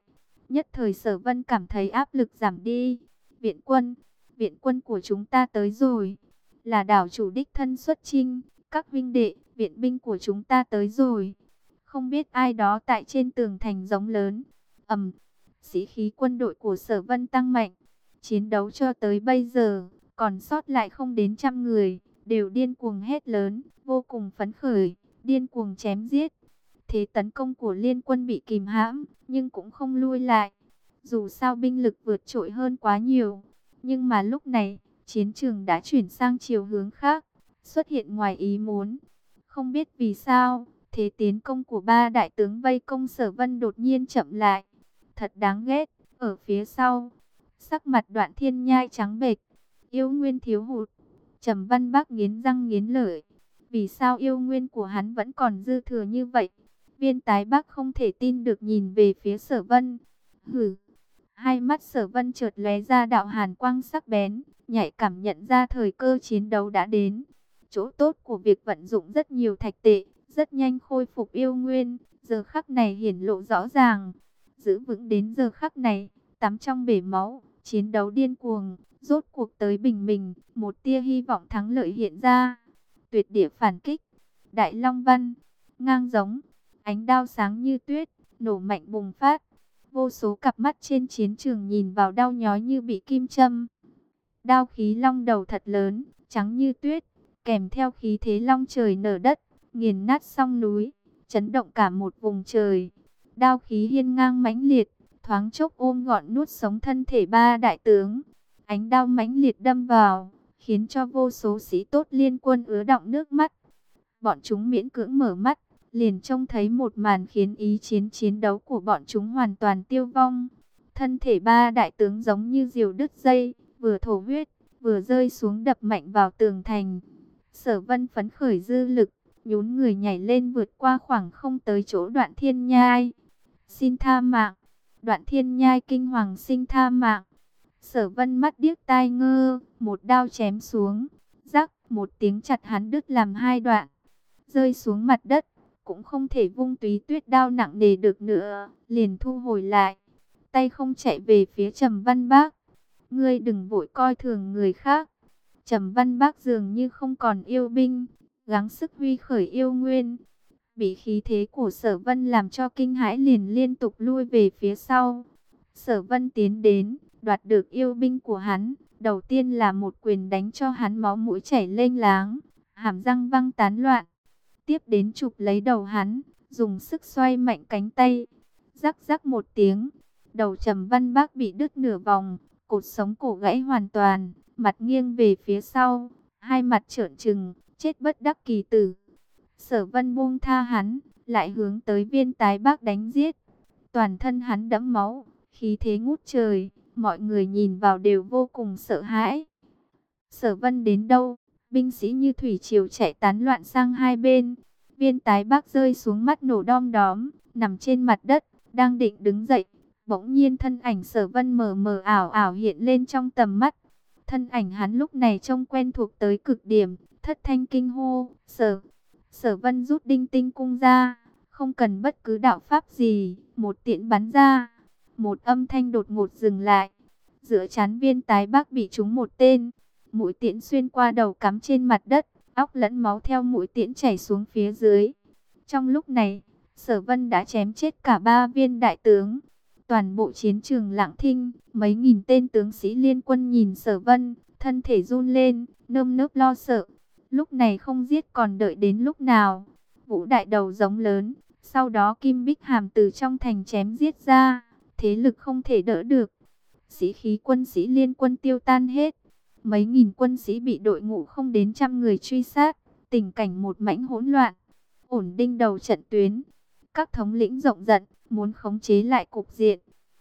Nhất thời sở vân cảm thấy áp lực giảm đi. Viện quân, viện quân của chúng ta tới rồi. Là đảo chủ đích thân xuất chinh, các vinh đệ, viện binh của chúng ta tới rồi. Không biết ai đó tại trên tường thành giống lớn. ầm, sĩ khí quân đội của sở vân tăng mạnh. Chiến đấu cho tới bây giờ, còn sót lại không đến trăm người, đều điên cuồng hét lớn, vô cùng phấn khởi, điên cuồng chém giết. Thế tấn công của liên quân bị kìm hãm, nhưng cũng không lui lại. Dù sao binh lực vượt trội hơn quá nhiều, nhưng mà lúc này, chiến trường đã chuyển sang chiều hướng khác, xuất hiện ngoài ý muốn. Không biết vì sao, thế tiến công của ba đại tướng vây công sở vân đột nhiên chậm lại. Thật đáng ghét, ở phía sau, sắc mặt đoạn thiên nhai trắng bệch, yêu nguyên thiếu hụt. Trầm văn bác nghiến răng nghiến lợi, vì sao yêu nguyên của hắn vẫn còn dư thừa như vậy? Viên tái bác không thể tin được nhìn về phía sở vân. Hử! Hai mắt sở vân trượt lóe ra đạo hàn quang sắc bén, nhạy cảm nhận ra thời cơ chiến đấu đã đến. Chỗ tốt của việc vận dụng rất nhiều thạch tệ, rất nhanh khôi phục yêu nguyên, giờ khắc này hiển lộ rõ ràng. Giữ vững đến giờ khắc này, tắm trong bể máu, chiến đấu điên cuồng, rốt cuộc tới bình mình, một tia hy vọng thắng lợi hiện ra. Tuyệt địa phản kích, Đại Long Văn, ngang giống, ánh đao sáng như tuyết, nổ mạnh bùng phát. Vô số cặp mắt trên chiến trường nhìn vào đau nhói như bị kim châm. Đao khí long đầu thật lớn, trắng như tuyết, kèm theo khí thế long trời nở đất, nghiền nát song núi, chấn động cả một vùng trời. Đao khí hiên ngang mãnh liệt, thoáng chốc ôm gọn nuốt sống thân thể ba đại tướng. Ánh đao mãnh liệt đâm vào, khiến cho vô số sĩ tốt liên quân ứa động nước mắt. Bọn chúng miễn cưỡng mở mắt, liền trông thấy một màn khiến ý chiến chiến đấu của bọn chúng hoàn toàn tiêu vong. Thân thể ba đại tướng giống như diều đứt dây, vừa thổ huyết, vừa rơi xuống đập mạnh vào tường thành. Sở vân phấn khởi dư lực, nhún người nhảy lên vượt qua khoảng không tới chỗ đoạn thiên nhai. Xin tha mạng, đoạn thiên nhai kinh hoàng sinh tha mạng. Sở vân mắt điếc tai ngơ, một đao chém xuống, rắc một tiếng chặt hắn đứt làm hai đoạn, rơi xuống mặt đất cũng không thể vung túy tuyết đao nặng nề được nữa, liền thu hồi lại. Tay không chạy về phía Trầm Văn Bác. Ngươi đừng vội coi thường người khác. Trầm Văn Bác dường như không còn yêu binh, gắng sức huy khởi yêu nguyên. Bị khí thế của sở vân làm cho kinh hãi liền liên tục lui về phía sau. Sở vân tiến đến, đoạt được yêu binh của hắn. Đầu tiên là một quyền đánh cho hắn máu mũi chảy lênh láng, hàm răng văng tán loạn tiếp đến chụp lấy đầu hắn, dùng sức xoay mạnh cánh tay. Rắc rắc một tiếng, đầu trầm văn bác bị đứt nửa vòng, cột sống cổ gãy hoàn toàn, mặt nghiêng về phía sau, hai mặt trợn trừng, chết bất đắc kỳ tử. Sở vân buông tha hắn, lại hướng tới viên tái bác đánh giết. Toàn thân hắn đẫm máu, khí thế ngút trời, mọi người nhìn vào đều vô cùng sợ hãi. Sở vân đến đâu, binh sĩ như thủy triều chạy tán loạn sang hai bên. Viên tái bác rơi xuống mắt nổ đom đóm, nằm trên mặt đất, đang định đứng dậy. Bỗng nhiên thân ảnh sở vân mờ mờ ảo ảo hiện lên trong tầm mắt. Thân ảnh hắn lúc này trông quen thuộc tới cực điểm, thất thanh kinh hô, sở. Sở vân rút đinh tinh cung ra, không cần bất cứ đạo pháp gì, một tiện bắn ra. Một âm thanh đột ngột dừng lại, giữa chán viên tái bác bị trúng một tên, mũi tiễn xuyên qua đầu cắm trên mặt đất, óc lẫn máu theo mũi tiễn chảy xuống phía dưới. Trong lúc này, Sở Vân đã chém chết cả ba viên đại tướng. Toàn bộ chiến trường lặng thinh, mấy nghìn tên tướng sĩ liên quân nhìn Sở Vân, thân thể run lên, nơm nớp lo sợ. Lúc này không giết còn đợi đến lúc nào. Vũ đại đầu giống lớn, sau đó Kim Bích Hàm từ trong thành chém giết ra, thế lực không thể đỡ được. Sĩ khí quân sĩ liên quân tiêu tan hết. Mấy nghìn quân sĩ bị đội ngũ không đến trăm người truy sát, tình cảnh một mảnh hỗn loạn, ổn định đầu trận tuyến. Các thống lĩnh rộng giận, muốn khống chế lại cục diện.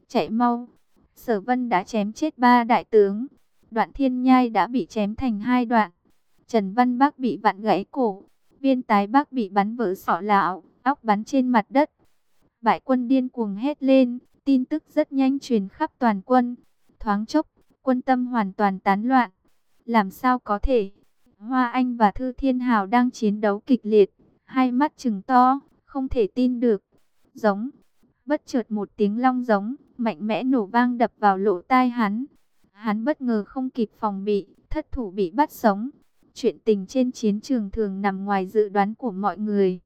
Chạy mau, sở vân đã chém chết ba đại tướng. Đoạn thiên nhai đã bị chém thành hai đoạn. Trần Văn Bắc bị vặn gãy cổ. Viên tái bác bị bắn vỡ sọ lão, óc bắn trên mặt đất. Bại quân điên cuồng hét lên, tin tức rất nhanh truyền khắp toàn quân. Thoáng chốc, quân tâm hoàn toàn tán loạn. Làm sao có thể? Hoa Anh và Thư Thiên Hào đang chiến đấu kịch liệt, hai mắt trừng to, không thể tin được. Giống, bất chợt một tiếng long giống, mạnh mẽ nổ vang đập vào lỗ tai hắn. Hắn bất ngờ không kịp phòng bị, thất thủ bị bắt sống. Chuyện tình trên chiến trường thường nằm ngoài dự đoán của mọi người.